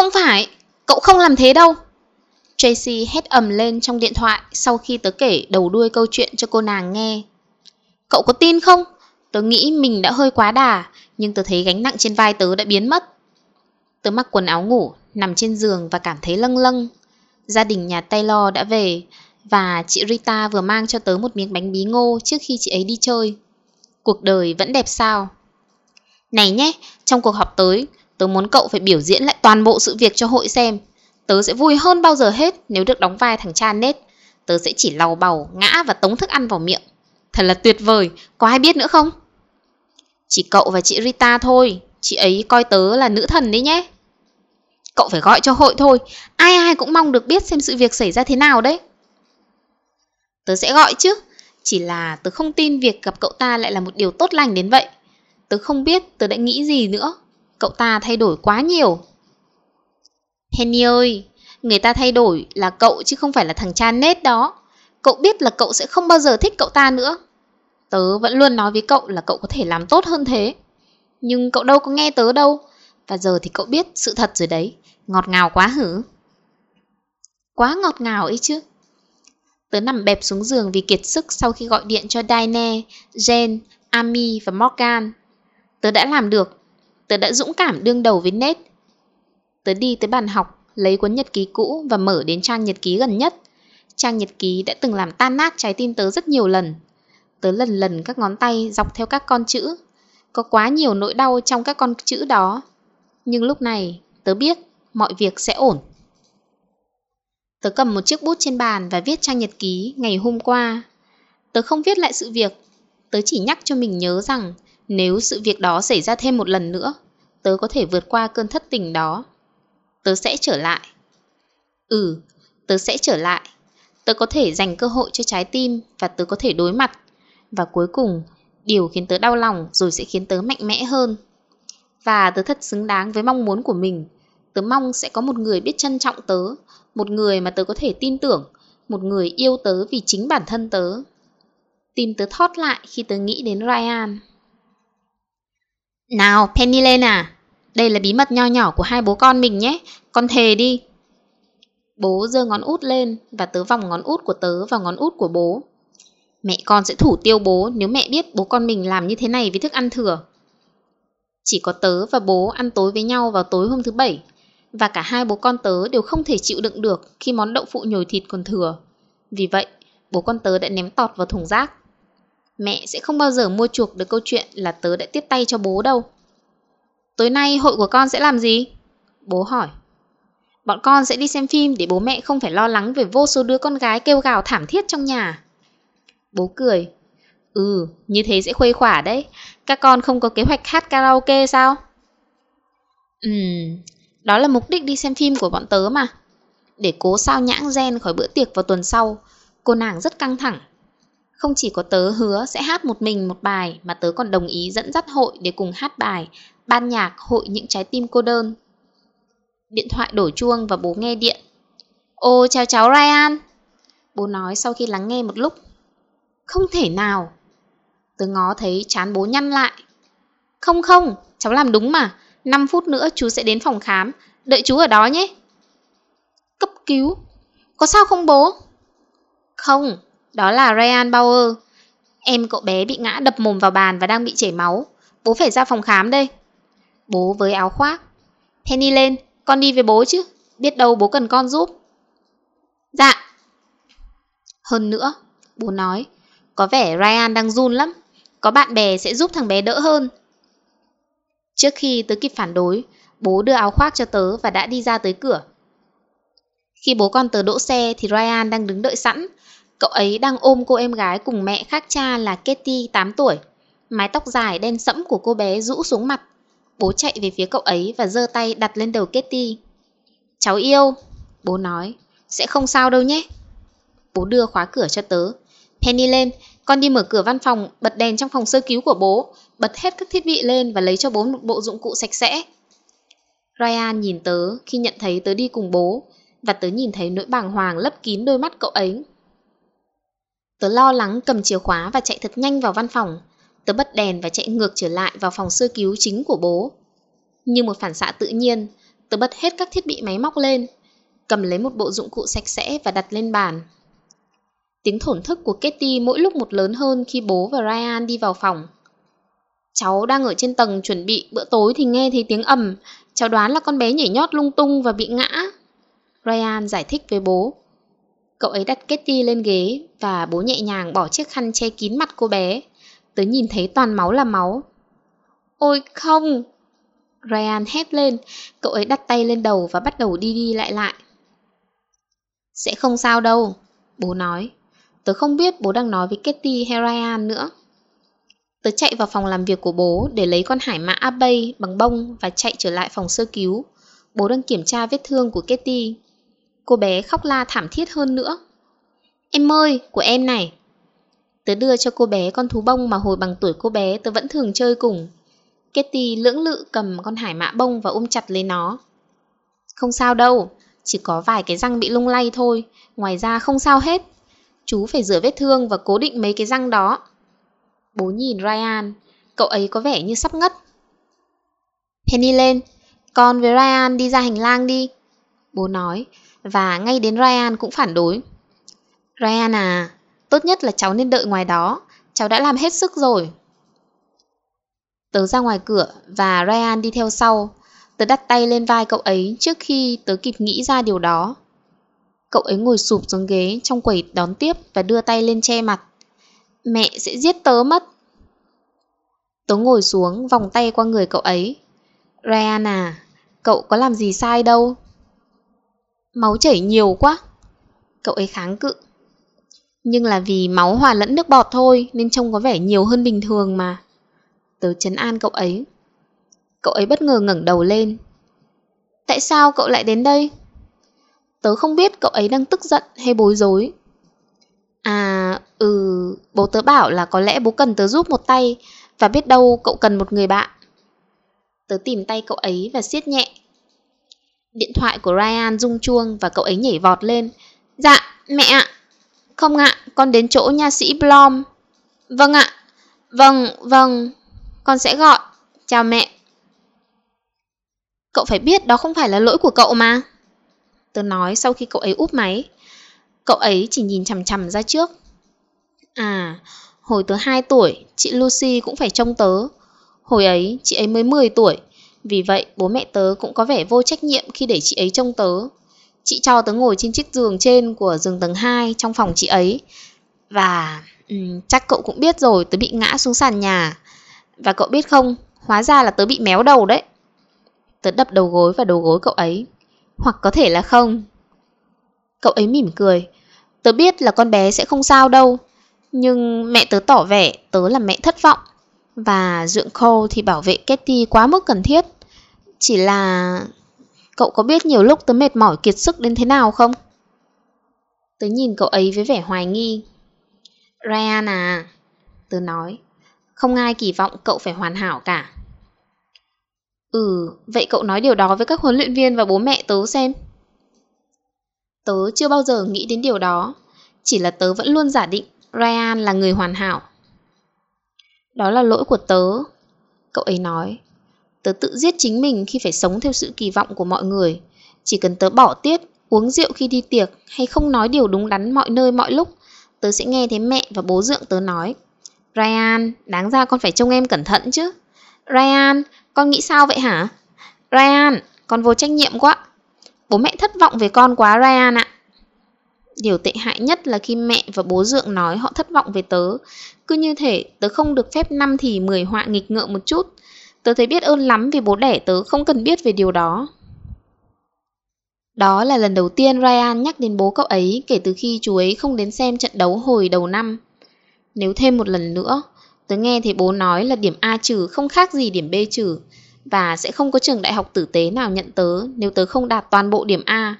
Không phải, cậu không làm thế đâu. Tracy hét ầm lên trong điện thoại sau khi tớ kể đầu đuôi câu chuyện cho cô nàng nghe. Cậu có tin không? Tớ nghĩ mình đã hơi quá đà, nhưng tớ thấy gánh nặng trên vai tớ đã biến mất. Tớ mặc quần áo ngủ, nằm trên giường và cảm thấy lâng lâng. Gia đình nhà Taylor đã về và chị Rita vừa mang cho tớ một miếng bánh bí ngô trước khi chị ấy đi chơi. Cuộc đời vẫn đẹp sao? Này nhé, trong cuộc họp tới, tớ muốn cậu phải biểu diễn lại toàn bộ sự việc cho hội xem. Tớ sẽ vui hơn bao giờ hết nếu được đóng vai thằng cha nết. Tớ sẽ chỉ lau bầu, ngã và tống thức ăn vào miệng. Thật là tuyệt vời, có ai biết nữa không? Chỉ cậu và chị Rita thôi, chị ấy coi tớ là nữ thần đấy nhé. Cậu phải gọi cho hội thôi, ai ai cũng mong được biết xem sự việc xảy ra thế nào đấy. Tớ sẽ gọi chứ, chỉ là tớ không tin việc gặp cậu ta lại là một điều tốt lành đến vậy. Tớ không biết tớ đã nghĩ gì nữa, cậu ta thay đổi quá nhiều. Henny ơi, người ta thay đổi là cậu chứ không phải là thằng cha nết đó. Cậu biết là cậu sẽ không bao giờ thích cậu ta nữa. Tớ vẫn luôn nói với cậu là cậu có thể làm tốt hơn thế. Nhưng cậu đâu có nghe tớ đâu. Và giờ thì cậu biết sự thật rồi đấy. Ngọt ngào quá hử? Quá ngọt ngào ấy chứ. Tớ nằm bẹp xuống giường vì kiệt sức sau khi gọi điện cho Diane, Jane, Amy và Morgan. Tớ đã làm được. Tớ đã dũng cảm đương đầu với Ned. Tớ đi tới bàn học, lấy cuốn nhật ký cũ và mở đến trang nhật ký gần nhất. Trang nhật ký đã từng làm tan nát trái tim tớ rất nhiều lần. Tớ lần lần các ngón tay dọc theo các con chữ. Có quá nhiều nỗi đau trong các con chữ đó. Nhưng lúc này, tớ biết mọi việc sẽ ổn. Tớ cầm một chiếc bút trên bàn và viết trang nhật ký ngày hôm qua. Tớ không viết lại sự việc. Tớ chỉ nhắc cho mình nhớ rằng nếu sự việc đó xảy ra thêm một lần nữa, tớ có thể vượt qua cơn thất tình đó. Tớ sẽ trở lại. Ừ, tớ sẽ trở lại. Tớ có thể dành cơ hội cho trái tim và tớ có thể đối mặt. Và cuối cùng, điều khiến tớ đau lòng rồi sẽ khiến tớ mạnh mẽ hơn. Và tớ thật xứng đáng với mong muốn của mình. Tớ mong sẽ có một người biết trân trọng tớ, một người mà tớ có thể tin tưởng, một người yêu tớ vì chính bản thân tớ. Tim tớ thót lại khi tớ nghĩ đến Ryan. Nào, Penny lên à? Đây là bí mật nho nhỏ của hai bố con mình nhé, con thề đi. Bố giơ ngón út lên và tớ vòng ngón út của tớ vào ngón út của bố. Mẹ con sẽ thủ tiêu bố nếu mẹ biết bố con mình làm như thế này với thức ăn thừa. Chỉ có tớ và bố ăn tối với nhau vào tối hôm thứ bảy và cả hai bố con tớ đều không thể chịu đựng được khi món đậu phụ nhồi thịt còn thừa. Vì vậy, bố con tớ đã ném tọt vào thùng rác. Mẹ sẽ không bao giờ mua chuộc được câu chuyện là tớ đã tiếp tay cho bố đâu. Tối nay hội của con sẽ làm gì? Bố hỏi. Bọn con sẽ đi xem phim để bố mẹ không phải lo lắng về vô số đứa con gái kêu gào thảm thiết trong nhà. Bố cười. Ừ, như thế sẽ khuây khỏa đấy. Các con không có kế hoạch hát karaoke sao? Ừm, đó là mục đích đi xem phim của bọn tớ mà. Để cố sao nhãng gen khỏi bữa tiệc vào tuần sau, cô nàng rất căng thẳng. Không chỉ có tớ hứa sẽ hát một mình một bài mà tớ còn đồng ý dẫn dắt hội để cùng hát bài ban nhạc hội những trái tim cô đơn. Điện thoại đổ chuông và bố nghe điện. Ô chào cháu Ryan. Bố nói sau khi lắng nghe một lúc. Không thể nào. Tớ ngó thấy chán bố nhăn lại. Không không, cháu làm đúng mà. 5 phút nữa chú sẽ đến phòng khám. Đợi chú ở đó nhé. Cấp cứu. Có sao không bố? Không, đó là Ryan Bauer. Em cậu bé bị ngã đập mồm vào bàn và đang bị chảy máu. Bố phải ra phòng khám đây. Bố với áo khoác. Penny lên, con đi với bố chứ. Biết đâu bố cần con giúp. Dạ. Hơn nữa, bố nói, có vẻ Ryan đang run lắm. Có bạn bè sẽ giúp thằng bé đỡ hơn. Trước khi tớ kịp phản đối, bố đưa áo khoác cho tớ và đã đi ra tới cửa. Khi bố con tớ đỗ xe thì Ryan đang đứng đợi sẵn. Cậu ấy đang ôm cô em gái cùng mẹ khác cha là Katie 8 tuổi. Mái tóc dài đen sẫm của cô bé rũ xuống mặt. Bố chạy về phía cậu ấy và giơ tay đặt lên đầu Katie. Cháu yêu, bố nói, sẽ không sao đâu nhé. Bố đưa khóa cửa cho tớ. Penny lên, con đi mở cửa văn phòng, bật đèn trong phòng sơ cứu của bố, bật hết các thiết bị lên và lấy cho bố một bộ dụng cụ sạch sẽ. Ryan nhìn tớ khi nhận thấy tớ đi cùng bố, và tớ nhìn thấy nỗi bàng hoàng lấp kín đôi mắt cậu ấy. Tớ lo lắng cầm chìa khóa và chạy thật nhanh vào văn phòng. Tớ bật đèn và chạy ngược trở lại vào phòng sơ cứu chính của bố. Như một phản xạ tự nhiên, Tớ bật hết các thiết bị máy móc lên, cầm lấy một bộ dụng cụ sạch sẽ và đặt lên bàn. Tiếng thổn thức của Katie mỗi lúc một lớn hơn khi bố và Ryan đi vào phòng. Cháu đang ở trên tầng chuẩn bị bữa tối thì nghe thấy tiếng ầm, cháu đoán là con bé nhảy nhót lung tung và bị ngã. Ryan giải thích với bố. Cậu ấy đặt Kitty lên ghế và bố nhẹ nhàng bỏ chiếc khăn che kín mặt cô bé. Tớ nhìn thấy toàn máu là máu. Ôi không! Ryan hét lên, cậu ấy đặt tay lên đầu và bắt đầu đi đi lại lại. Sẽ không sao đâu, bố nói. Tớ không biết bố đang nói với Kitty hay Ryan nữa. Tớ chạy vào phòng làm việc của bố để lấy con hải mã Abbey bằng bông và chạy trở lại phòng sơ cứu. Bố đang kiểm tra vết thương của Kitty. Cô bé khóc la thảm thiết hơn nữa. Em ơi, của em này. Tớ đưa cho cô bé con thú bông mà hồi bằng tuổi cô bé tớ vẫn thường chơi cùng. Kitty lưỡng lự cầm con hải mã bông và ôm chặt lấy nó. Không sao đâu, chỉ có vài cái răng bị lung lay thôi, ngoài ra không sao hết. Chú phải rửa vết thương và cố định mấy cái răng đó. Bố nhìn Ryan, cậu ấy có vẻ như sắp ngất. Penny lên, con với Ryan đi ra hành lang đi. Bố nói, và ngay đến Ryan cũng phản đối. Ryan à, tốt nhất là cháu nên đợi ngoài đó, cháu đã làm hết sức rồi. Tớ ra ngoài cửa và Ryan đi theo sau. Tớ đặt tay lên vai cậu ấy trước khi tớ kịp nghĩ ra điều đó. Cậu ấy ngồi sụp xuống ghế trong quầy đón tiếp và đưa tay lên che mặt. Mẹ sẽ giết tớ mất. Tớ ngồi xuống vòng tay qua người cậu ấy. Ryan à, cậu có làm gì sai đâu. Máu chảy nhiều quá. Cậu ấy kháng cự. Nhưng là vì máu hòa lẫn nước bọt thôi nên trông có vẻ nhiều hơn bình thường mà. Tớ chấn an cậu ấy. Cậu ấy bất ngờ ngẩng đầu lên. Tại sao cậu lại đến đây? Tớ không biết cậu ấy đang tức giận hay bối rối. À, ừ, bố tớ bảo là có lẽ bố cần tớ giúp một tay và biết đâu cậu cần một người bạn. Tớ tìm tay cậu ấy và siết nhẹ. Điện thoại của Ryan rung chuông và cậu ấy nhảy vọt lên. Dạ, mẹ ạ. Không ạ, con đến chỗ nha sĩ Blom. Vâng ạ. Vâng, vâng. Con sẽ gọi. Chào mẹ. Cậu phải biết đó không phải là lỗi của cậu mà. Tớ nói sau khi cậu ấy úp máy. Cậu ấy chỉ nhìn chằm chằm ra trước. À, hồi tớ 2 tuổi, chị Lucy cũng phải trông tớ. Hồi ấy, chị ấy mới 10 tuổi. Vì vậy, bố mẹ tớ cũng có vẻ vô trách nhiệm khi để chị ấy trông tớ. Chị cho tớ ngồi trên chiếc giường trên của giường tầng 2 trong phòng chị ấy. Và um, chắc cậu cũng biết rồi, tớ bị ngã xuống sàn nhà. Và cậu biết không, hóa ra là tớ bị méo đầu đấy. Tớ đập đầu gối vào đầu gối cậu ấy. Hoặc có thể là không. Cậu ấy mỉm cười. Tớ biết là con bé sẽ không sao đâu. Nhưng mẹ tớ tỏ vẻ tớ là mẹ thất vọng. Và dưỡng khô thì bảo vệ Katie quá mức cần thiết. Chỉ là... Cậu có biết nhiều lúc tớ mệt mỏi kiệt sức đến thế nào không? Tớ nhìn cậu ấy với vẻ hoài nghi. Ryan à, tớ nói, không ai kỳ vọng cậu phải hoàn hảo cả. Ừ, vậy cậu nói điều đó với các huấn luyện viên và bố mẹ tớ xem. Tớ chưa bao giờ nghĩ đến điều đó, chỉ là tớ vẫn luôn giả định Ryan là người hoàn hảo. Đó là lỗi của tớ, cậu ấy nói. Tớ tự giết chính mình khi phải sống theo sự kỳ vọng của mọi người. Chỉ cần tớ bỏ tiết, uống rượu khi đi tiệc hay không nói điều đúng đắn mọi nơi mọi lúc, tớ sẽ nghe thấy mẹ và bố dượng tớ nói. Ryan, đáng ra con phải trông em cẩn thận chứ. Ryan, con nghĩ sao vậy hả? Ryan, con vô trách nhiệm quá. Bố mẹ thất vọng về con quá Ryan ạ. Điều tệ hại nhất là khi mẹ và bố dượng nói họ thất vọng về tớ. Cứ như thể tớ không được phép năm thì mười họa nghịch ngợm một chút. Tớ thấy biết ơn lắm vì bố đẻ tớ không cần biết về điều đó. Đó là lần đầu tiên Ryan nhắc đến bố cậu ấy kể từ khi chú ấy không đến xem trận đấu hồi đầu năm. Nếu thêm một lần nữa, tớ nghe thấy bố nói là điểm A trừ không khác gì điểm B trừ và sẽ không có trường đại học tử tế nào nhận tớ nếu tớ không đạt toàn bộ điểm A.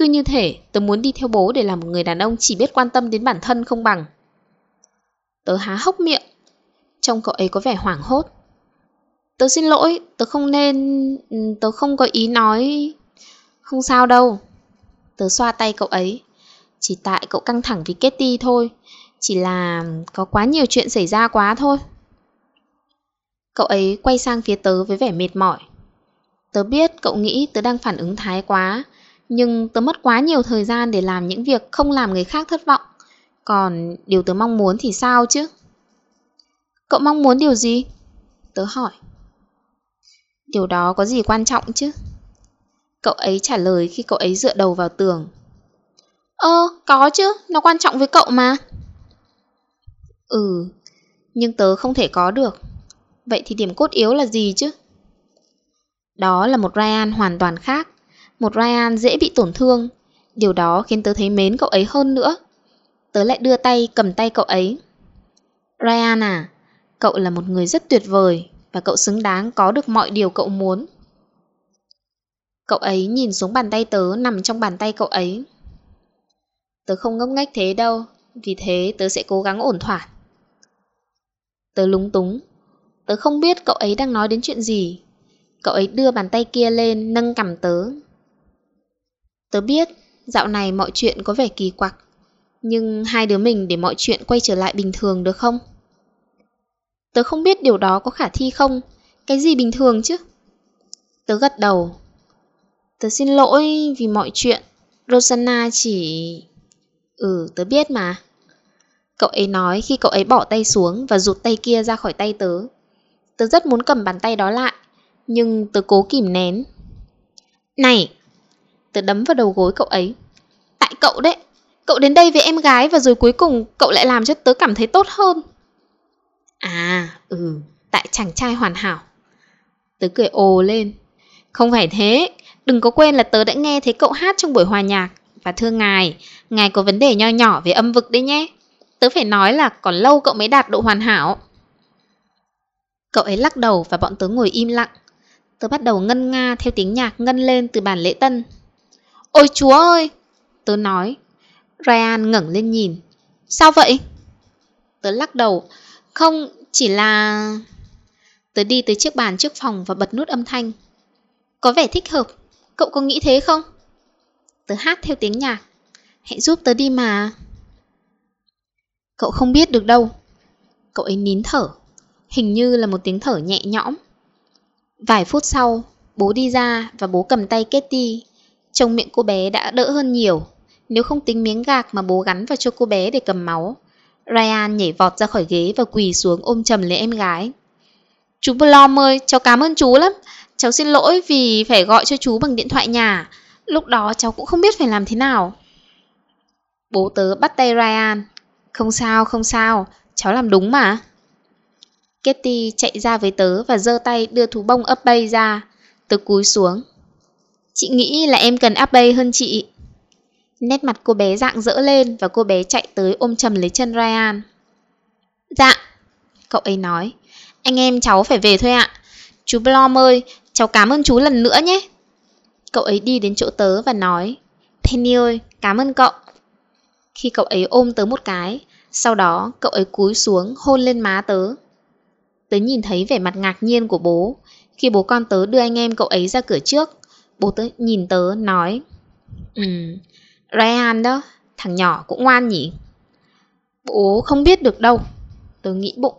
Cứ như thể tớ muốn đi theo bố để làm một người đàn ông chỉ biết quan tâm đến bản thân không bằng. Tớ há hốc miệng, trông cậu ấy có vẻ hoảng hốt. Tớ xin lỗi, tớ không nên... Ừ, tớ không có ý nói... Không sao đâu. Tớ xoa tay cậu ấy. Chỉ tại cậu căng thẳng vì Katie thôi. Chỉ là có quá nhiều chuyện xảy ra quá thôi. Cậu ấy quay sang phía tớ với vẻ mệt mỏi. Tớ biết cậu nghĩ tớ đang phản ứng thái quá, nhưng tớ mất quá nhiều thời gian để làm những việc không làm người khác thất vọng. Còn điều tớ mong muốn thì sao chứ? Cậu mong muốn điều gì? Tớ hỏi. Điều đó có gì quan trọng chứ? Cậu ấy trả lời khi cậu ấy dựa đầu vào tường. Ơ, có chứ, nó quan trọng với cậu mà. Ừ, nhưng tớ không thể có được. Vậy thì điểm cốt yếu là gì chứ? Đó là một Ryan hoàn toàn khác. Một Ryan dễ bị tổn thương. Điều đó khiến tớ thấy mến cậu ấy hơn nữa. Tớ lại đưa tay cầm tay cậu ấy. Ryan à, cậu là một người rất tuyệt vời và cậu xứng đáng có được mọi điều cậu muốn. Cậu ấy nhìn xuống bàn tay tớ nằm trong bàn tay cậu ấy. Tớ không ngốc nghếch thế đâu, vì thế tớ sẽ cố gắng ổn thỏa. Tớ lúng túng. Tớ không biết cậu ấy đang nói đến chuyện gì. Cậu ấy đưa bàn tay kia lên, nâng cầm tớ. Tớ biết, dạo này mọi chuyện có vẻ kỳ quặc. Nhưng hai đứa mình để mọi chuyện quay trở lại bình thường được không? Tớ không biết điều đó có khả thi không. Cái gì bình thường chứ? Tớ gật đầu. Tớ xin lỗi vì mọi chuyện. Rosanna chỉ... Ừ, tớ biết mà. Cậu ấy nói khi cậu ấy bỏ tay xuống và rụt tay kia ra khỏi tay tớ. Tớ rất muốn cầm bàn tay đó lại, nhưng tớ cố kìm nén. Này! Tớ đấm vào đầu gối cậu ấy. Tại cậu đấy! Cậu đến đây với em gái và rồi cuối cùng cậu lại làm cho tớ cảm thấy tốt hơn. À, ừ, tại chàng trai hoàn hảo. Tớ cười ồ lên. Không phải thế, đừng có quên là tớ đã nghe thấy cậu hát trong buổi hòa nhạc. Và thưa ngài, ngài có vấn đề nho nhỏ về âm vực đấy nhé. Tớ phải nói là còn lâu cậu mới đạt độ hoàn hảo. Cậu ấy lắc đầu và bọn tớ ngồi im lặng. Tớ bắt đầu ngân nga theo tiếng nhạc ngân lên từ bàn lễ tân. Ôi chúa ơi! Tớ nói. Ryan ngẩng lên nhìn. Sao vậy? Tớ lắc đầu. Không, chỉ là... Tớ đi tới chiếc bàn trước phòng và bật nút âm thanh. Có vẻ thích hợp. Cậu có nghĩ thế không? Tớ hát theo tiếng nhạc. Hãy giúp tớ đi mà. Cậu không biết được đâu. Cậu ấy nín thở. Hình như là một tiếng thở nhẹ nhõm. Vài phút sau, bố đi ra và bố cầm tay Katie. Trông miệng cô bé đã đỡ hơn nhiều. Nếu không tính miếng gạc mà bố gắn vào cho cô bé để cầm máu. Ryan nhảy vọt ra khỏi ghế và quỳ xuống ôm chầm lấy em gái. Chú Blom ơi, cháu cảm ơn chú lắm. Cháu xin lỗi vì phải gọi cho chú bằng điện thoại nhà. Lúc đó cháu cũng không biết phải làm thế nào. Bố tớ bắt tay Ryan. Không sao, không sao, cháu làm đúng mà. Kitty chạy ra với tớ và giơ tay đưa thú bông ấp bay ra. Tớ cúi xuống. Chị nghĩ là em cần áp bay hơn chị. Nét mặt cô bé dạng dỡ lên và cô bé chạy tới ôm chầm lấy chân Ryan. Dạ, cậu ấy nói. Anh em cháu phải về thôi ạ. Chú Blom ơi, cháu cảm ơn chú lần nữa nhé. Cậu ấy đi đến chỗ tớ và nói. Penny ơi, cảm ơn cậu. Khi cậu ấy ôm tớ một cái, sau đó cậu ấy cúi xuống hôn lên má tớ. Tớ nhìn thấy vẻ mặt ngạc nhiên của bố. Khi bố con tớ đưa anh em cậu ấy ra cửa trước, bố tớ nhìn tớ nói. Ừm, Ryan đó, thằng nhỏ cũng ngoan nhỉ? Bố không biết được đâu, tớ nghĩ bụng.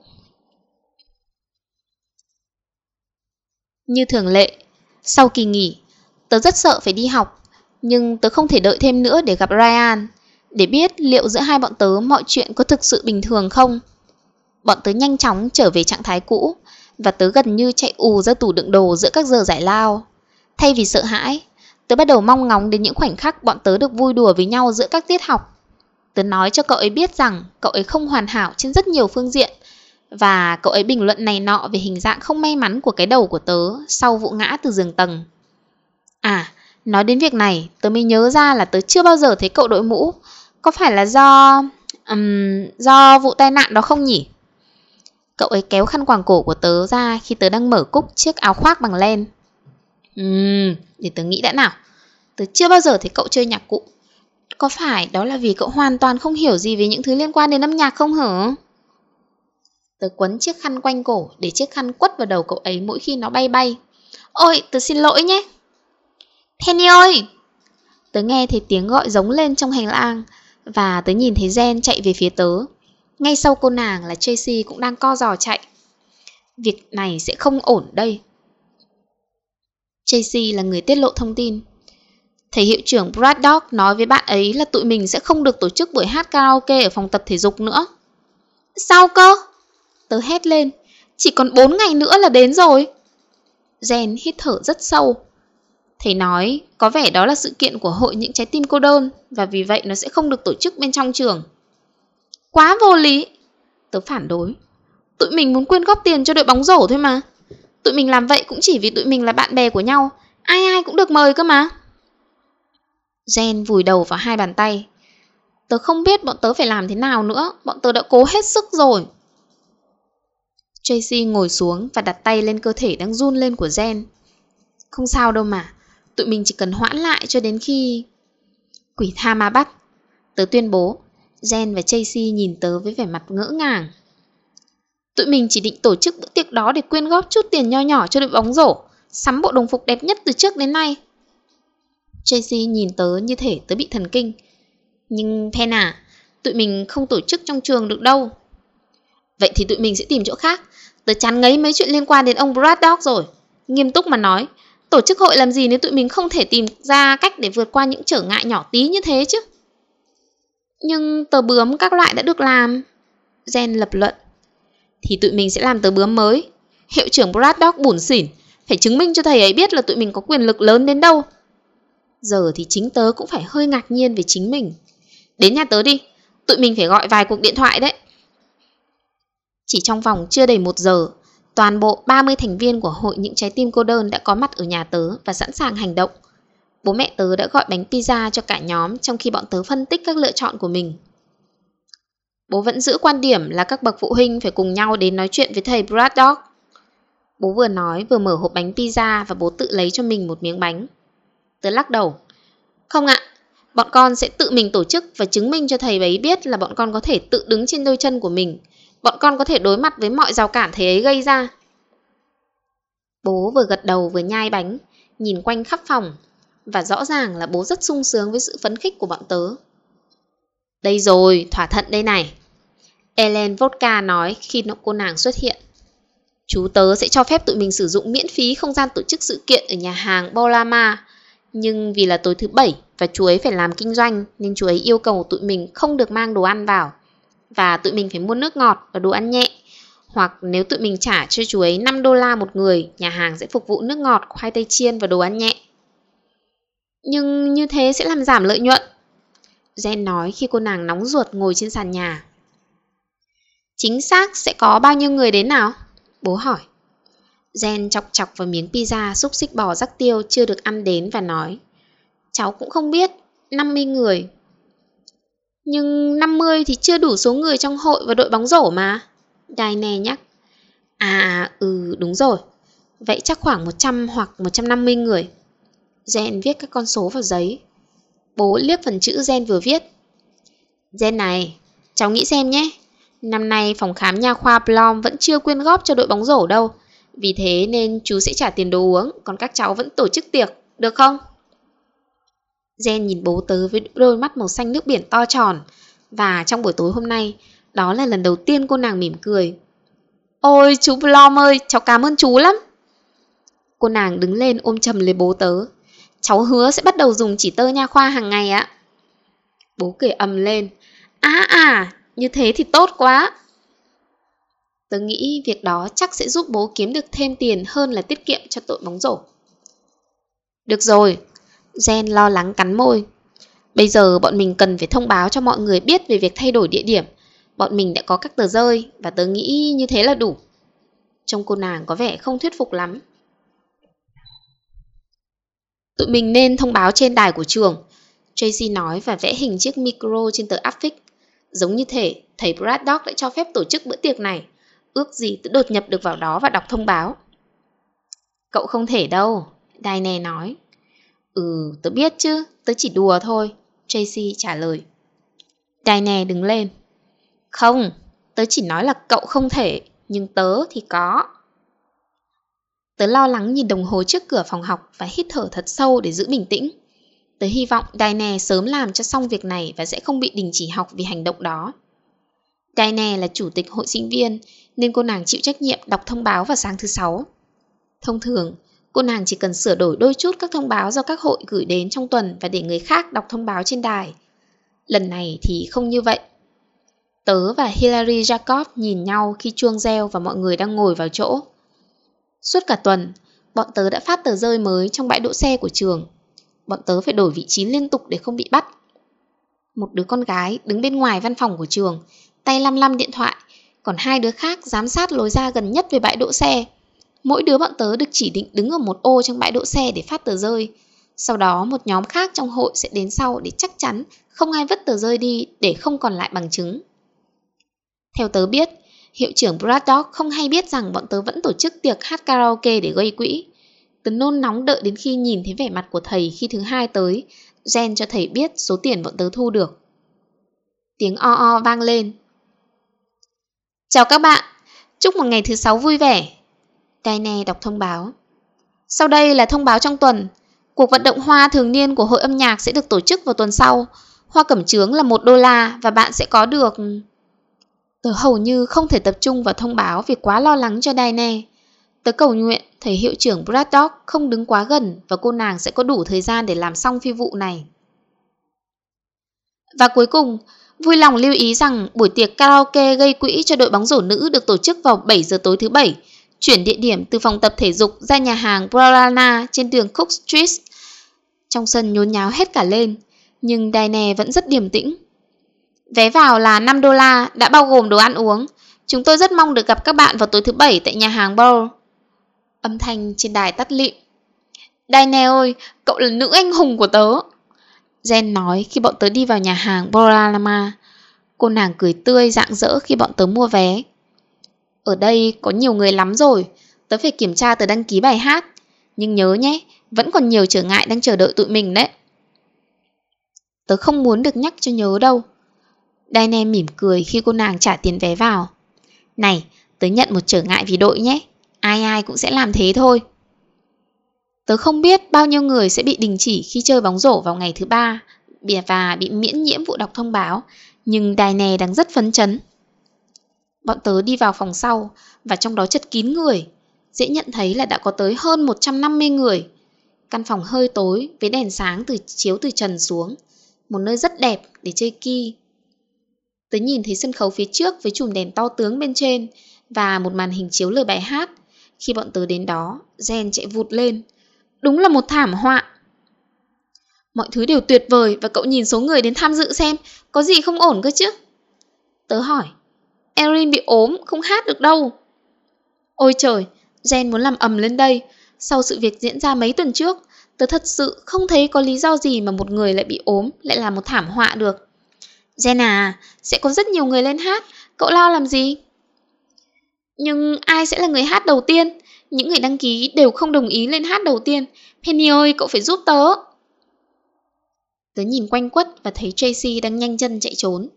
Như thường lệ, sau kỳ nghỉ, tớ rất sợ phải đi học, nhưng tớ không thể đợi thêm nữa để gặp Ryan, để biết liệu giữa hai bọn tớ mọi chuyện có thực sự bình thường không. Bọn tớ nhanh chóng trở về trạng thái cũ, và tớ gần như chạy ù ra tủ đựng đồ giữa các giờ giải lao. Thay vì sợ hãi, Tớ bắt đầu mong ngóng đến những khoảnh khắc bọn tớ được vui đùa với nhau giữa các tiết học. Tớ nói cho cậu ấy biết rằng cậu ấy không hoàn hảo trên rất nhiều phương diện và cậu ấy bình luận này nọ về hình dạng không may mắn của cái đầu của tớ sau vụ ngã từ giường tầng. À, nói đến việc này, tớ mới nhớ ra là tớ chưa bao giờ thấy cậu đội mũ. Có phải là do... Um, do vụ tai nạn đó không nhỉ? Cậu ấy kéo khăn quàng cổ của tớ ra khi tớ đang mở cúc chiếc áo khoác bằng len. Ừm, để tớ nghĩ đã nào. Tớ chưa bao giờ thấy cậu chơi nhạc cụ. Có phải đó là vì cậu hoàn toàn không hiểu gì về những thứ liên quan đến âm nhạc không hả? Tớ quấn chiếc khăn quanh cổ để chiếc khăn quất vào đầu cậu ấy mỗi khi nó bay bay. Ôi, tớ xin lỗi nhé. Penny ơi! Tớ nghe thấy tiếng gọi giống lên trong hành lang và tớ nhìn thấy Jen chạy về phía tớ. Ngay sau cô nàng là Tracy cũng đang co giò chạy. Việc này sẽ không ổn đây. Tracy là người tiết lộ thông tin. Thầy hiệu trưởng Braddock nói với bạn ấy là tụi mình sẽ không được tổ chức buổi hát karaoke ở phòng tập thể dục nữa. Sao cơ? Tớ hét lên. Chỉ còn 4 ngày nữa là đến rồi. Jen hít thở rất sâu. Thầy nói có vẻ đó là sự kiện của hội những trái tim cô đơn và vì vậy nó sẽ không được tổ chức bên trong trường. Quá vô lý. Tớ phản đối. Tụi mình muốn quyên góp tiền cho đội bóng rổ thôi mà. Tụi mình làm vậy cũng chỉ vì tụi mình là bạn bè của nhau. Ai ai cũng được mời cơ mà. Jen vùi đầu vào hai bàn tay. Tớ không biết bọn tớ phải làm thế nào nữa. Bọn tớ đã cố hết sức rồi. Tracy ngồi xuống và đặt tay lên cơ thể đang run lên của Jen. Không sao đâu mà. Tụi mình chỉ cần hoãn lại cho đến khi... Quỷ tha ma bắt. Tớ tuyên bố. Jen và Tracy nhìn tớ với vẻ mặt ngỡ ngàng. Tụi mình chỉ định tổ chức bữa tiệc đó để quyên góp chút tiền nho nhỏ cho đội bóng rổ, sắm bộ đồng phục đẹp nhất từ trước đến nay. Tracy nhìn tớ như thể tớ bị thần kinh. Nhưng Penna, à, tụi mình không tổ chức trong trường được đâu. Vậy thì tụi mình sẽ tìm chỗ khác. Tớ chán ngấy mấy chuyện liên quan đến ông Braddock rồi. Nghiêm túc mà nói, tổ chức hội làm gì nếu tụi mình không thể tìm ra cách để vượt qua những trở ngại nhỏ tí như thế chứ. Nhưng tờ bướm các loại đã được làm. Jen lập luận thì tụi mình sẽ làm tờ bướm mới. Hiệu trưởng Braddock bủn xỉn, phải chứng minh cho thầy ấy biết là tụi mình có quyền lực lớn đến đâu. Giờ thì chính tớ cũng phải hơi ngạc nhiên về chính mình. Đến nhà tớ đi, tụi mình phải gọi vài cuộc điện thoại đấy. Chỉ trong vòng chưa đầy một giờ, toàn bộ 30 thành viên của hội những trái tim cô đơn đã có mặt ở nhà tớ và sẵn sàng hành động. Bố mẹ tớ đã gọi bánh pizza cho cả nhóm trong khi bọn tớ phân tích các lựa chọn của mình. Bố vẫn giữ quan điểm là các bậc phụ huynh phải cùng nhau đến nói chuyện với thầy Braddock. Bố vừa nói vừa mở hộp bánh pizza và bố tự lấy cho mình một miếng bánh. Tớ lắc đầu. Không ạ, bọn con sẽ tự mình tổ chức và chứng minh cho thầy ấy biết là bọn con có thể tự đứng trên đôi chân của mình. Bọn con có thể đối mặt với mọi rào cản thầy ấy gây ra. Bố vừa gật đầu vừa nhai bánh, nhìn quanh khắp phòng. Và rõ ràng là bố rất sung sướng với sự phấn khích của bọn tớ. Đây rồi, thỏa thuận đây này. Ellen Vodka nói khi cô nàng xuất hiện. Chú tớ sẽ cho phép tụi mình sử dụng miễn phí không gian tổ chức sự kiện ở nhà hàng Bolama. Nhưng vì là tối thứ bảy và chú ấy phải làm kinh doanh nên chú ấy yêu cầu tụi mình không được mang đồ ăn vào. Và tụi mình phải mua nước ngọt và đồ ăn nhẹ. Hoặc nếu tụi mình trả cho chú ấy 5 đô la một người, nhà hàng sẽ phục vụ nước ngọt, khoai tây chiên và đồ ăn nhẹ. Nhưng như thế sẽ làm giảm lợi nhuận. Jen nói khi cô nàng nóng ruột ngồi trên sàn nhà. Chính xác sẽ có bao nhiêu người đến nào? Bố hỏi. Jen chọc chọc vào miếng pizza xúc xích bò rắc tiêu chưa được ăn đến và nói. Cháu cũng không biết, 50 người. Nhưng 50 thì chưa đủ số người trong hội và đội bóng rổ mà. Diane nhắc. À, ừ, đúng rồi. Vậy chắc khoảng 100 hoặc 150 người. Jen viết các con số vào giấy. Bố liếc phần chữ Jen vừa viết. Jen này, cháu nghĩ xem nhé. Năm nay phòng khám nha khoa Blom vẫn chưa quyên góp cho đội bóng rổ đâu. Vì thế nên chú sẽ trả tiền đồ uống, còn các cháu vẫn tổ chức tiệc, được không? Jen nhìn bố tớ với đôi mắt màu xanh nước biển to tròn. Và trong buổi tối hôm nay, đó là lần đầu tiên cô nàng mỉm cười. Ôi chú Blom ơi, cháu cảm ơn chú lắm. Cô nàng đứng lên ôm chầm lấy bố tớ. Cháu hứa sẽ bắt đầu dùng chỉ tơ nha khoa hàng ngày ạ. Bố cười ầm lên. À à, như thế thì tốt quá. Tớ nghĩ việc đó chắc sẽ giúp bố kiếm được thêm tiền hơn là tiết kiệm cho tội bóng rổ. Được rồi, Jen lo lắng cắn môi. Bây giờ bọn mình cần phải thông báo cho mọi người biết về việc thay đổi địa điểm. Bọn mình đã có các tờ rơi và tớ nghĩ như thế là đủ. Trông cô nàng có vẻ không thuyết phục lắm. Tụi mình nên thông báo trên đài của trường. Tracy nói và vẽ hình chiếc micro trên tờ áp phích. Giống như thể thầy Braddock đã cho phép tổ chức bữa tiệc này. Ước gì tự đột nhập được vào đó và đọc thông báo. Cậu không thể đâu, Diane nói. Ừ, tớ biết chứ, tớ chỉ đùa thôi, Tracy trả lời. Diane đứng lên. Không, tớ chỉ nói là cậu không thể, nhưng tớ thì có. Tớ lo lắng nhìn đồng hồ trước cửa phòng học và hít thở thật sâu để giữ bình tĩnh. Tớ hy vọng Diane sớm làm cho xong việc này và sẽ không bị đình chỉ học vì hành động đó. Diane là chủ tịch hội sinh viên nên cô nàng chịu trách nhiệm đọc thông báo vào sáng thứ sáu. Thông thường, Cô nàng chỉ cần sửa đổi đôi chút các thông báo do các hội gửi đến trong tuần và để người khác đọc thông báo trên đài. Lần này thì không như vậy. Tớ và Hilary Jacob nhìn nhau khi chuông reo và mọi người đang ngồi vào chỗ. Suốt cả tuần, bọn tớ đã phát tờ rơi mới trong bãi đỗ xe của trường. Bọn tớ phải đổi vị trí liên tục để không bị bắt. Một đứa con gái đứng bên ngoài văn phòng của trường, tay lăm lăm điện thoại, còn hai đứa khác giám sát lối ra gần nhất về bãi đỗ xe. Mỗi đứa bọn tớ được chỉ định đứng ở một ô trong bãi đỗ xe để phát tờ rơi. Sau đó một nhóm khác trong hội sẽ đến sau để chắc chắn không ai vứt tờ rơi đi để không còn lại bằng chứng. Theo tớ biết, hiệu trưởng Braddock không hay biết rằng bọn tớ vẫn tổ chức tiệc hát karaoke để gây quỹ. Tớ nôn nóng đợi đến khi nhìn thấy vẻ mặt của thầy khi thứ hai tới, Jen cho thầy biết số tiền bọn tớ thu được. Tiếng o o vang lên. Chào các bạn, chúc một ngày thứ sáu vui vẻ. Daine đọc thông báo. Sau đây là thông báo trong tuần. Cuộc vận động hoa thường niên của hội âm nhạc sẽ được tổ chức vào tuần sau. Hoa cẩm trướng là 1 đô la và bạn sẽ có được... Tớ hầu như không thể tập trung vào thông báo vì quá lo lắng cho Daine. Tớ cầu nguyện thầy hiệu trưởng Braddock không đứng quá gần và cô nàng sẽ có đủ thời gian để làm xong phi vụ này. Và cuối cùng, vui lòng lưu ý rằng buổi tiệc karaoke gây quỹ cho đội bóng rổ nữ được tổ chức vào 7 giờ tối thứ bảy, chuyển địa điểm từ phòng tập thể dục ra nhà hàng Brolana trên đường Cook Street. Trong sân nhốn nháo hết cả lên, nhưng Daine vẫn rất điềm tĩnh. Vé vào là 5 đô la, đã bao gồm đồ ăn uống. Chúng tôi rất mong được gặp các bạn vào tối thứ bảy tại nhà hàng Bowl. Âm thanh trên đài tắt lịm. Daine ơi, cậu là nữ anh hùng của tớ. Jen nói khi bọn tớ đi vào nhà hàng Boralama. Cô nàng cười tươi rạng rỡ khi bọn tớ mua vé. Ở đây có nhiều người lắm rồi, tớ phải kiểm tra tớ đăng ký bài hát. Nhưng nhớ nhé, vẫn còn nhiều trở ngại đang chờ đợi tụi mình đấy. Tớ không muốn được nhắc cho nhớ đâu. Daine mỉm cười khi cô nàng trả tiền vé vào. Này, tớ nhận một trở ngại vì đội nhé. Ai ai cũng sẽ làm thế thôi. Tớ không biết bao nhiêu người sẽ bị đình chỉ khi chơi bóng rổ vào ngày thứ ba và bị miễn nhiễm vụ đọc thông báo, nhưng đài này đang rất phấn chấn. Bọn tớ đi vào phòng sau và trong đó chật kín người. Dễ nhận thấy là đã có tới hơn 150 người. Căn phòng hơi tối với đèn sáng từ chiếu từ trần xuống. Một nơi rất đẹp để chơi ki. Tớ nhìn thấy sân khấu phía trước với chùm đèn to tướng bên trên và một màn hình chiếu lời bài hát. Khi bọn tớ đến đó, Jen chạy vụt lên. Đúng là một thảm họa. Mọi thứ đều tuyệt vời và cậu nhìn số người đến tham dự xem có gì không ổn cơ chứ? Tớ hỏi. Erin bị ốm, không hát được đâu. Ôi trời, Jen muốn làm ầm lên đây. Sau sự việc diễn ra mấy tuần trước, tớ thật sự không thấy có lý do gì mà một người lại bị ốm, lại là một thảm họa được. Gen à, sẽ có rất nhiều người lên hát, cậu lo làm gì? Nhưng ai sẽ là người hát đầu tiên? Những người đăng ký đều không đồng ý lên hát đầu tiên. Penny ơi, cậu phải giúp tớ. Tớ nhìn quanh quất và thấy Tracy đang nhanh chân chạy trốn.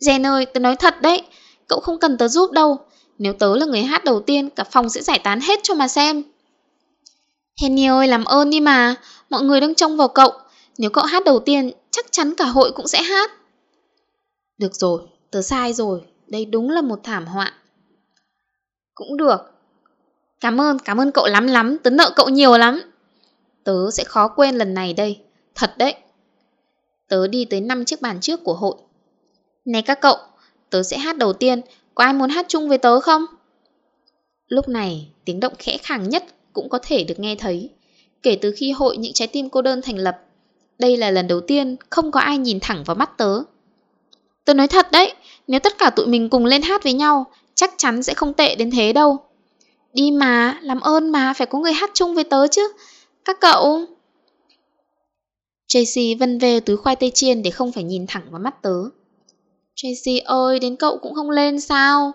Jen ơi, tớ nói thật đấy, cậu không cần tớ giúp đâu. Nếu tớ là người hát đầu tiên, cả phòng sẽ giải tán hết cho mà xem. Penny ơi, làm ơn đi mà, mọi người đang trông vào cậu. Nếu cậu hát đầu tiên, chắc chắn cả hội cũng sẽ hát. Được rồi, tớ sai rồi, đây đúng là một thảm họa. Cũng được. Cảm ơn, cảm ơn cậu lắm lắm, tớ nợ cậu nhiều lắm. Tớ sẽ khó quên lần này đây, thật đấy. Tớ đi tới 5 chiếc bàn trước của hội. Này các cậu, tớ sẽ hát đầu tiên, có ai muốn hát chung với tớ không? Lúc này, tiếng động khẽ khàng nhất cũng có thể được nghe thấy. Kể từ khi hội những trái tim cô đơn thành lập, đây là lần đầu tiên không có ai nhìn thẳng vào mắt tớ. Tớ nói thật đấy, nếu tất cả tụi mình cùng lên hát với nhau, chắc chắn sẽ không tệ đến thế đâu. Đi mà, làm ơn mà, phải có người hát chung với tớ chứ. Các cậu... Tracy vân về túi khoai tây chiên để không phải nhìn thẳng vào mắt tớ. Tracy ơi, đến cậu cũng không lên sao?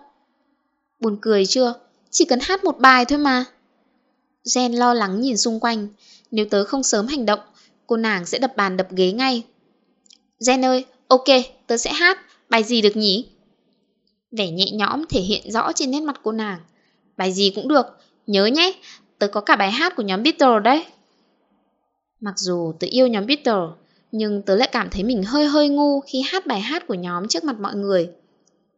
Buồn cười chưa? Chỉ cần hát một bài thôi mà. Jen lo lắng nhìn xung quanh. Nếu tớ không sớm hành động, cô nàng sẽ đập bàn đập ghế ngay. Jen ơi, ok, tớ sẽ hát. Bài gì được nhỉ? Vẻ nhẹ nhõm thể hiện rõ trên nét mặt cô nàng. Bài gì cũng được, nhớ nhé, tớ có cả bài hát của nhóm Beatles đấy. Mặc dù tớ yêu nhóm Beatles, nhưng tớ lại cảm thấy mình hơi hơi ngu khi hát bài hát của nhóm trước mặt mọi người.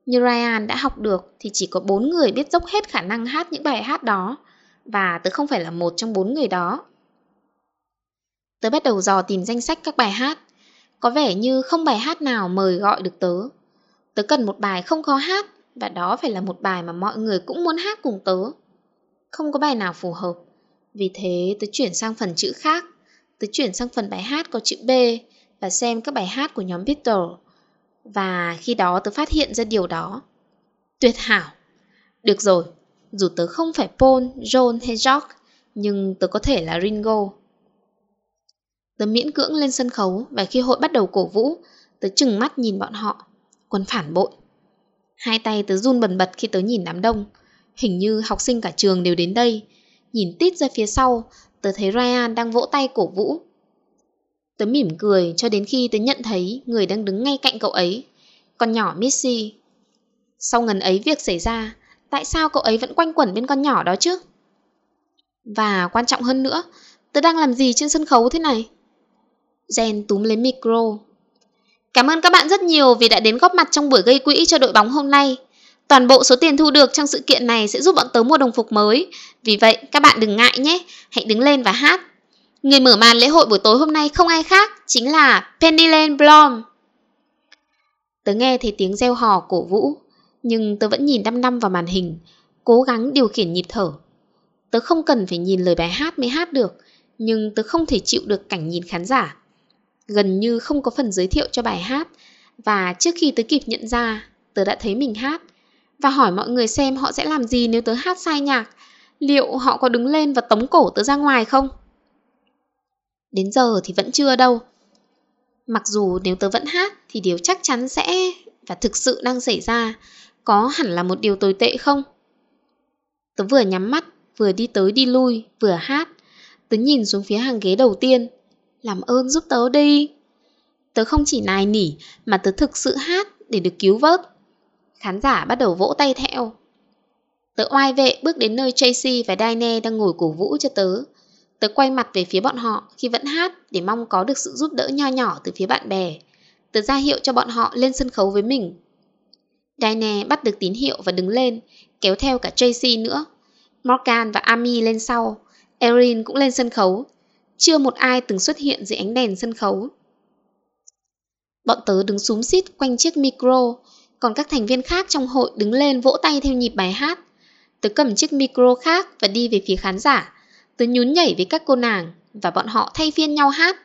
Như Ryan đã học được thì chỉ có bốn người biết dốc hết khả năng hát những bài hát đó. và tớ không phải là một trong bốn người đó. Tớ bắt đầu dò tìm danh sách các bài hát. Có vẻ như không bài hát nào mời gọi được tớ. Tớ cần một bài không khó hát và đó phải là một bài mà mọi người cũng muốn hát cùng tớ. Không có bài nào phù hợp. Vì thế tớ chuyển sang phần chữ khác. Tớ chuyển sang phần bài hát có chữ B và xem các bài hát của nhóm Beatles. Và khi đó tớ phát hiện ra điều đó. Tuyệt hảo. Được rồi, dù tớ không phải Paul, John hay George, nhưng tớ có thể là Ringo. Tớ miễn cưỡng lên sân khấu và khi hội bắt đầu cổ vũ, tớ chừng mắt nhìn bọn họ. Quân phản bội. Hai tay tớ run bần bật khi tớ nhìn đám đông. Hình như học sinh cả trường đều đến đây. Nhìn tít ra phía sau, tớ thấy Ryan đang vỗ tay cổ vũ. Tớ mỉm cười cho đến khi tớ nhận thấy người đang đứng ngay cạnh cậu ấy. Con nhỏ Missy. Sau ngần ấy việc xảy ra, tại sao cậu ấy vẫn quanh quẩn bên con nhỏ đó chứ? Và quan trọng hơn nữa, tớ đang làm gì trên sân khấu thế này? Jen túm lấy micro. Cảm ơn các bạn rất nhiều vì đã đến góp mặt trong buổi gây quỹ cho đội bóng hôm nay. Toàn bộ số tiền thu được trong sự kiện này sẽ giúp bọn tớ mua đồng phục mới. Vì vậy, các bạn đừng ngại nhé, hãy đứng lên và hát. Người mở màn lễ hội buổi tối hôm nay không ai khác, chính là Penny Lane Blom. Tớ nghe thấy tiếng reo hò cổ vũ, nhưng tớ vẫn nhìn đăm đăm vào màn hình, cố gắng điều khiển nhịp thở. Tớ không cần phải nhìn lời bài hát mới hát được, nhưng tớ không thể chịu được cảnh nhìn khán giả. Gần như không có phần giới thiệu cho bài hát, và trước khi tớ kịp nhận ra, tớ đã thấy mình hát, và hỏi mọi người xem họ sẽ làm gì nếu tớ hát sai nhạc. Liệu họ có đứng lên và tống cổ tớ ra ngoài không? Đến giờ thì vẫn chưa đâu. Mặc dù nếu tớ vẫn hát thì điều chắc chắn sẽ và thực sự đang xảy ra có hẳn là một điều tồi tệ không? Tớ vừa nhắm mắt, vừa đi tới đi lui, vừa hát. Tớ nhìn xuống phía hàng ghế đầu tiên. Làm ơn giúp tớ đi. Tớ không chỉ nài nỉ mà tớ thực sự hát để được cứu vớt. Khán giả bắt đầu vỗ tay theo. Tớ oai vệ bước đến nơi Tracy và Diane đang ngồi cổ vũ cho tớ. Tớ quay mặt về phía bọn họ khi vẫn hát để mong có được sự giúp đỡ nho nhỏ từ phía bạn bè. Tớ ra hiệu cho bọn họ lên sân khấu với mình. Diane bắt được tín hiệu và đứng lên, kéo theo cả Tracy nữa. Morgan và Amy lên sau. Erin cũng lên sân khấu. Chưa một ai từng xuất hiện dưới ánh đèn sân khấu. Bọn tớ đứng súm xít quanh chiếc micro, còn các thành viên khác trong hội đứng lên vỗ tay theo nhịp bài hát. Tớ cầm chiếc micro khác và đi về phía khán giả. Tớ nhún nhảy với các cô nàng và bọn họ thay phiên nhau hát.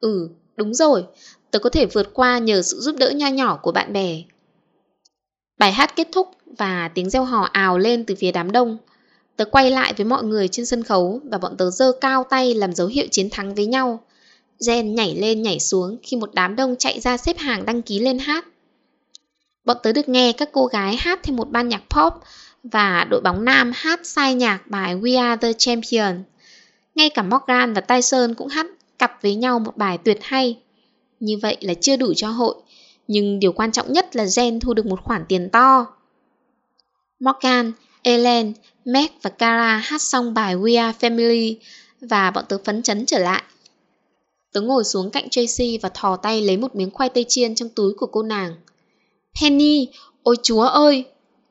Ừ, đúng rồi, tớ có thể vượt qua nhờ sự giúp đỡ nho nhỏ của bạn bè. Bài hát kết thúc và tiếng reo hò ào lên từ phía đám đông. Tớ quay lại với mọi người trên sân khấu và bọn tớ giơ cao tay làm dấu hiệu chiến thắng với nhau. Jen nhảy lên nhảy xuống khi một đám đông chạy ra xếp hàng đăng ký lên hát. Bọn tớ được nghe các cô gái hát thêm một ban nhạc pop và đội bóng nam hát sai nhạc bài We Are The Champion. Ngay cả Morgan và Tyson cũng hát cặp với nhau một bài tuyệt hay. Như vậy là chưa đủ cho hội, nhưng điều quan trọng nhất là Jen thu được một khoản tiền to. Morgan, Ellen, Meg và Cara hát xong bài We Are Family và bọn tớ phấn chấn trở lại. Tớ ngồi xuống cạnh Tracy và thò tay lấy một miếng khoai tây chiên trong túi của cô nàng. Penny, ôi chúa ơi!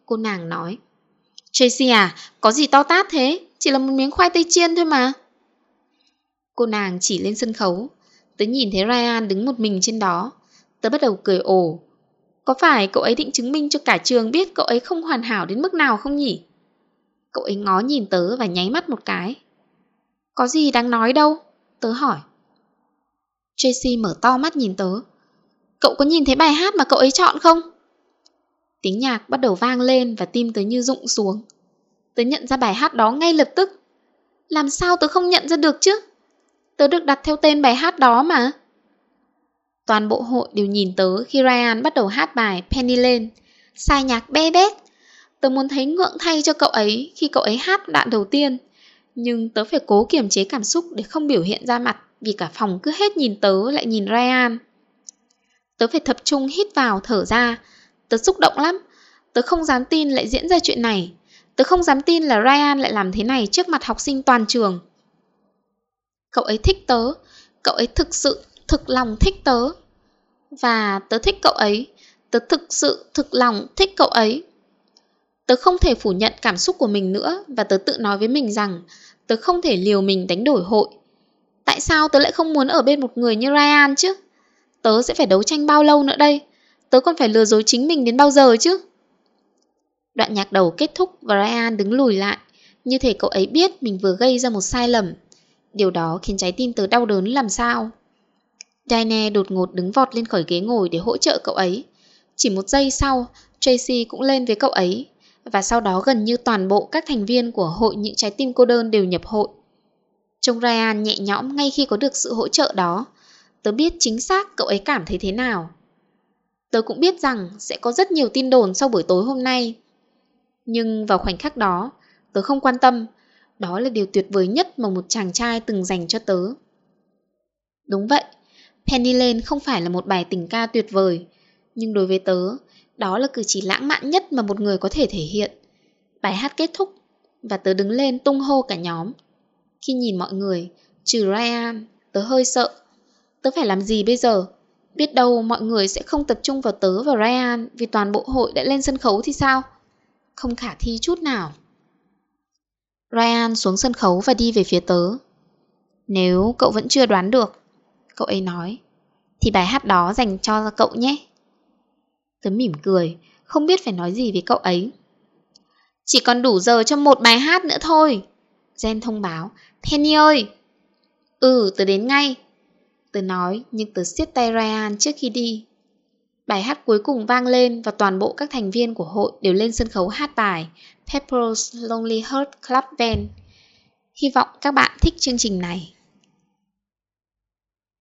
Cô nàng nói. Tracy à, có gì to tát thế? Chỉ là một miếng khoai tây chiên thôi mà. Cô nàng chỉ lên sân khấu. Tớ nhìn thấy Ryan đứng một mình trên đó. Tớ bắt đầu cười ồ. Có phải cậu ấy định chứng minh cho cả trường biết cậu ấy không hoàn hảo đến mức nào không nhỉ? Cậu ấy ngó nhìn tớ và nháy mắt một cái. Có gì đáng nói đâu? Tớ hỏi. Tracy mở to mắt nhìn tớ. Cậu có nhìn thấy bài hát mà cậu ấy chọn không? Tiếng nhạc bắt đầu vang lên và tim tớ như rụng xuống. Tớ nhận ra bài hát đó ngay lập tức. Làm sao tớ không nhận ra được chứ? Tớ được đặt theo tên bài hát đó mà. Toàn bộ hội đều nhìn tớ khi Ryan bắt đầu hát bài Penny Lane. Sai nhạc bê bét. Tớ muốn thấy ngượng thay cho cậu ấy khi cậu ấy hát đoạn đầu tiên. Nhưng tớ phải cố kiềm chế cảm xúc để không biểu hiện ra mặt vì cả phòng cứ hết nhìn tớ lại nhìn Ryan. Tớ phải tập trung hít vào thở ra Tớ xúc động lắm. Tớ không dám tin lại diễn ra chuyện này. Tớ không dám tin là Ryan lại làm thế này trước mặt học sinh toàn trường. Cậu ấy thích tớ. Cậu ấy thực sự, thực lòng thích tớ. Và tớ thích cậu ấy. Tớ thực sự, thực lòng thích cậu ấy. Tớ không thể phủ nhận cảm xúc của mình nữa và tớ tự nói với mình rằng tớ không thể liều mình đánh đổi hội. Tại sao tớ lại không muốn ở bên một người như Ryan chứ? Tớ sẽ phải đấu tranh bao lâu nữa đây? Tớ còn phải lừa dối chính mình đến bao giờ chứ? Đoạn nhạc đầu kết thúc và Ryan đứng lùi lại, như thể cậu ấy biết mình vừa gây ra một sai lầm. Điều đó khiến trái tim tớ đau đớn làm sao. Diane đột ngột đứng vọt lên khỏi ghế ngồi để hỗ trợ cậu ấy. Chỉ một giây sau, Tracy cũng lên với cậu ấy, và sau đó gần như toàn bộ các thành viên của hội những trái tim cô đơn đều nhập hội. Trông Ryan nhẹ nhõm ngay khi có được sự hỗ trợ đó. Tớ biết chính xác cậu ấy cảm thấy thế nào. Tớ cũng biết rằng sẽ có rất nhiều tin đồn sau buổi tối hôm nay. Nhưng vào khoảnh khắc đó, tớ không quan tâm. Đó là điều tuyệt vời nhất mà một chàng trai từng dành cho tớ. Đúng vậy, Penny Lane không phải là một bài tình ca tuyệt vời, nhưng đối với tớ, đó là cử chỉ lãng mạn nhất mà một người có thể thể hiện. Bài hát kết thúc, và tớ đứng lên tung hô cả nhóm. Khi nhìn mọi người, trừ Ryan, tớ hơi sợ. Tớ phải làm gì bây giờ? Biết đâu mọi người sẽ không tập trung vào tớ và Ryan vì toàn bộ hội đã lên sân khấu thì sao? Không khả thi chút nào. Ryan xuống sân khấu và đi về phía tớ. Nếu cậu vẫn chưa đoán được, cậu ấy nói, thì bài hát đó dành cho cậu nhé. Tớ mỉm cười, không biết phải nói gì với cậu ấy. Chỉ còn đủ giờ cho một bài hát nữa thôi. Jen thông báo, Penny ơi! Ừ, tớ đến ngay. Tớ nói, nhưng tớ siết tay Ryan trước khi đi. Bài hát cuối cùng vang lên và toàn bộ các thành viên của hội đều lên sân khấu hát bài Pepper's Lonely Heart Club Band. Hy vọng các bạn thích chương trình này.